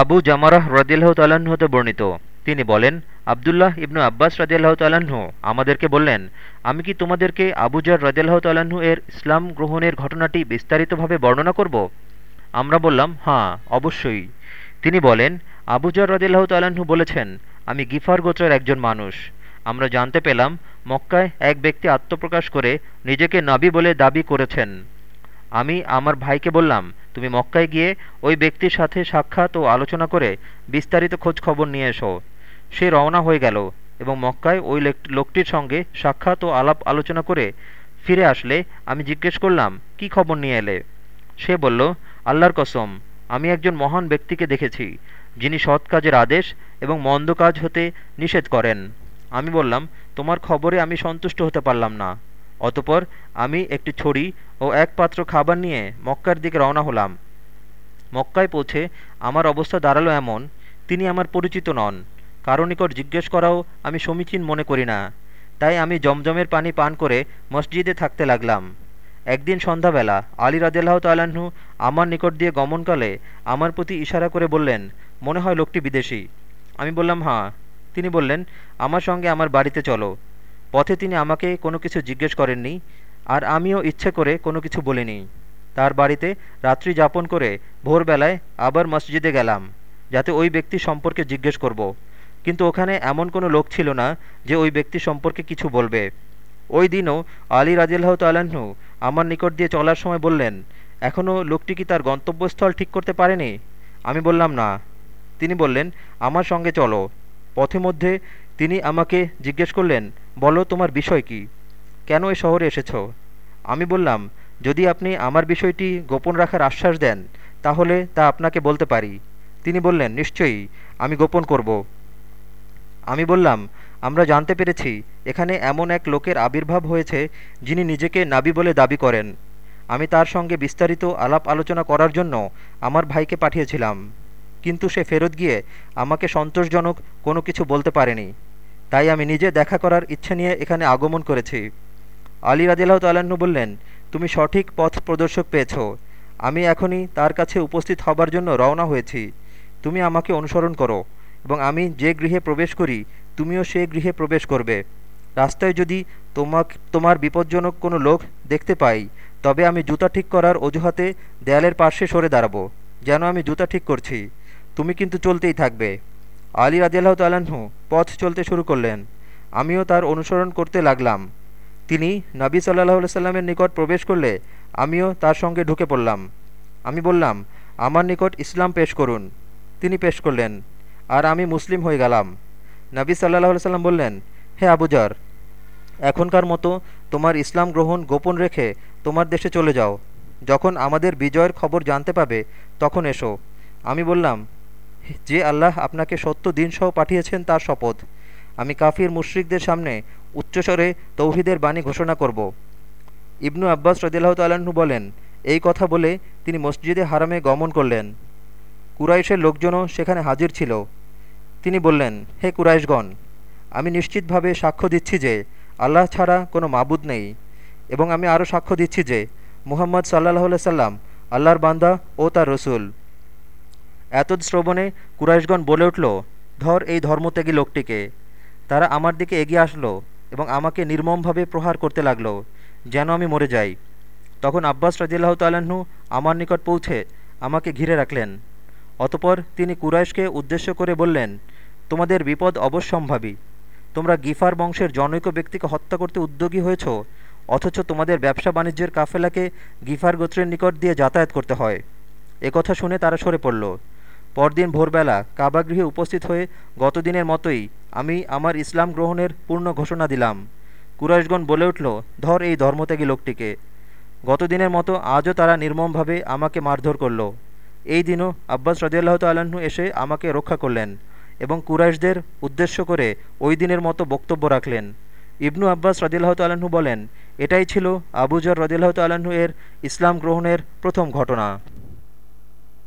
আবু জামারাহ রদিল্লাহ তাল্লাহ্ন হতে বর্ণিত। তিনি বলেন, আবদুল্লাহ ইবনু আব্বাস রদিয়াল্লাহ তাল্লাহ্ন আমাদেরকে বললেন, আমি কি তোমাদেরকে আবুজার রদিয়াল্লাহ তাল্লাহ্ন এর ইসলাম গ্রহণের ঘটনাটি বিস্তারিতভাবে বর্ণনা করব? আমরা বললাম হ্যাঁ অবশ্যই। তিনি বলেন আবুজার রদিল্লাহ তাল্লাহ্ন বলেছেন, আমি গিফার গোত্রের একজন মানুষ। আমরা জানতে পেলাম, মক্কায় এক ব্যক্তি আত্মপ্রকাশ করে নিজেকে নাবি বলে দাবি করেছেন। আমি আমার ভাইকে বললাম, তুমি মক্কায় গিয়ে ওই ব্যক্তির সাথে সাক্ষাৎ ও আলোচনা করে বিস্তারিত খোঁজ খবর নিয়ে এসো। সে রওনা হয়ে গেল এবং মক্কায় ওই লোকটির সঙ্গে সাক্ষাৎ ও আলাপ আলোচনা করে ফিরে আসলে আমি জিজ্ঞেস করলাম, কি খবর নিয়ে এলে? সে বলল, আল্লাহর কসম, আমি একজন মহান ব্যক্তিকে দেখেছি, যিনি সৎ কাজের আদেশ এবং মন্দ কাজ হতে নিষেধ করেন। আমি বললাম, তোমার খবরে আমি সন্তুষ্ট হতে পারলাম না। অতপর আমি একটি ছড়ি ও এক পাত্র খাবার নিয়ে মক্কার দিকে রওনা হলাম। মক্কায় পৌঁছে আমার অবস্থা দাঁড়াল এমন, তিনি আমার পরিচিত নন। কারও নিকট জিজ্ঞেস করাও আমি সমীচীন মনে করি না। তাই আমি জমজমের পানি পান করে মসজিদে থাকতে লাগলাম। একদিন সন্ধ্যাবেলা আলী রাদেলাহ তাল্লাহ্ন আমার নিকট দিয়ে গমনকালে আমার প্রতি ইশারা করে বললেন, মনে হয় লোকটি বিদেশি। আমি বললাম হাঁ তিনি বললেন, আমার সঙ্গে আমার বাড়িতে চলো। পথে তিনি আমাকে কোনো কিছু জিজ্ঞেস করেননি, আর আমিও ইচ্ছে করে কোনো কিছু বলিনি। তার বাড়িতে রাত্রি যাপন করে ভোরবেলায় আবার মসজিদে গেলাম, যাতে ওই ব্যক্তি সম্পর্কে জিজ্ঞেস করব। কিন্তু ওখানে এমন কোনো লোক ছিল না যে ওই ব্যক্তি সম্পর্কে কিছু বলবে। ওই দিনও আলী রাজিল্লাহ তাল্লাহ্ন আমার নিকট দিয়ে চলার সময় বললেন এখনও লোকটি কি তার গন্তব্যস্থল ঠিক করতে পারেনি? আমি বললাম, না। তিনি বললেন, আমার সঙ্গে চলো। পথে মধ্যে তিনি আমাকে জিজ্ঞেস করলেন, বলো তোমার বিষয় কি? কেন এ শহরে এসেছ? আমি বললাম, যদি আপনি আমার বিষয়টি গোপন রাখার আশ্বাস দেন, তাহলে তা আপনাকে বলতে পারি। তিনি বললেন, নিশ্চয়ই, আমি গোপন করব। আমি বললাম, আমরা জানতে পেরেছি, এখানে এমন এক লোকের আবির্ভাব হয়েছে যিনি নিজেকে নাবি বলে দাবি করেন। আমি তার সঙ্গে বিস্তারিত আলাপ আলোচনা করার জন্য আমার ভাইকে পাঠিয়েছিলাম। কিন্তু সে ফেরত গিয়ে আমাকে সন্তোষজনক কোনো কিছু বলতে পারেনি। তাই আমি নিজে দেখা করার ইচ্ছে নিয়ে এখানে আগমন করেছি। আলী রাজিল্লাহ তাল্লাহ্ন বললেন, তুমি সঠিক পথ প্রদর্শক পেয়েছ। আমি এখনই তার কাছে উপস্থিত হবার জন্য রওনা হয়েছি। তুমি আমাকে অনুসরণ করো এবং আমি যে গৃহে প্রবেশ করি, তুমিও সে গৃহে প্রবেশ করবে। রাস্তায় যদি তোমাক, তোমার বিপজ্জনক কোনো লোক দেখতে পাই, তবে আমি জুতা ঠিক করার অজুহাতে দেয়ালের পার্শ্বে সরে দাঁড়াবো, যেন আমি জুতা ঠিক করছি। তুমি কিন্তু চলতেই থাকবে। আলী রাজিয়াল্লাহ তাল্লাহ্ন পথ চলতে শুরু করলেন। আমিও তার অনুসরণ করতে লাগলাম। তিনি নবী সাল্লাহ সাল্লামের নিকট প্রবেশ করলে আমিও তার সঙ্গে ঢুকে পড়লাম। আমি বললাম, আমার নিকট ইসলাম পেশ করুন। তিনি পেশ করলেন, আর আমি মুসলিম হয়ে গেলাম। নবী সাল্লাহ সাল্লাম বললেন, হে আবুজার এখনকার মতো তোমার ইসলাম গ্রহণ গোপন রেখে তোমার দেশে চলে যাও। যখন আমাদের বিজয়ের খবর জানতে পাবে, তখন এসো। আমি বললাম যে আল্লাহ আপনাকে সত্য দিনসহ পাঠিয়েছেন তার শপথ। আমি কাফির মুশ্রিকদের সামনে উচ্চস্বরে তৌহিদের বাণী ঘোষণা করব। ইবনু আব্বাস রদিল্লাহ তাল্লাহ্ন বলেন, এই কথা বলে তিনি মসজিদে হারামে গমন করলেন। কুরাইশের লোকজনও সেখানে হাজির ছিল। তিনি বললেন, হে কুরাইশগণ, আমি নিশ্চিতভাবে সাক্ষ্য দিচ্ছি যে আল্লাহ ছাড়া কোনো মাবুদ নেই এবং আমি আরও সাক্ষ্য দিচ্ছি যে মুহাম্মদ সাল্লাহ সাল্লাম আল্লাহর বান্দা ও তার রসুল। এতদ শ্রবণে কুরাইশগণ বলে উঠল, ধর এই ধর্মত্যাগী লোকটিকে। তারা আমার দিকে এগিয়ে আসলো এবং আমাকে নির্মমভাবে প্রহার করতে লাগল, যেন আমি মরে যাই। তখন আব্বাস রাজিল্লাহ তাল্লাহ্ন আমার নিকট পৌঁছে আমাকে ঘিরে রাখলেন। অতপর তিনি কুরাইশকে উদ্দেশ্য করে বললেন, তোমাদের বিপদ অবশ্যম্ভাবী। তোমরা গিফার বংশের জনৈক ব্যক্তিকে হত্যা করতে উদ্যোগী হয়েছ, অথচ তোমাদের ব্যবসা বাণিজ্যের কাফেলাকে গিফার গোত্রের নিকট দিয়ে যাতায়াত করতে হয়। একথা শুনে তারা সরে পড়ল। পরদিন ভোরবেলা কাবাগৃহে উপস্থিত হয়ে গতদিনের মতোই আমি আমার ইসলাম গ্রহণের পূর্ণ ঘোষণা দিলাম। কুরাইশগণ বলে উঠল, ধর এই ধর্মত্যাগী লোকটিকে। গতদিনের মতো আজও তারা নির্মমভাবে আমাকে মারধর করল। এই দিনও আব্বাস রদিয়াল্লাহ তাল্লাহ্ন এসে আমাকে রক্ষা করলেন এবং কুরাইশদের উদ্দেশ্য করে ওই দিনের মতো বক্তব্য রাখলেন। ইবনু আব্বাস রদিল্লাহ তাল্লাহ্ন বলেন, এটাই ছিল আবুজর রদিল্লাহ তাল্লাহ্ন এর ইসলাম গ্রহণের প্রথম ঘটনা।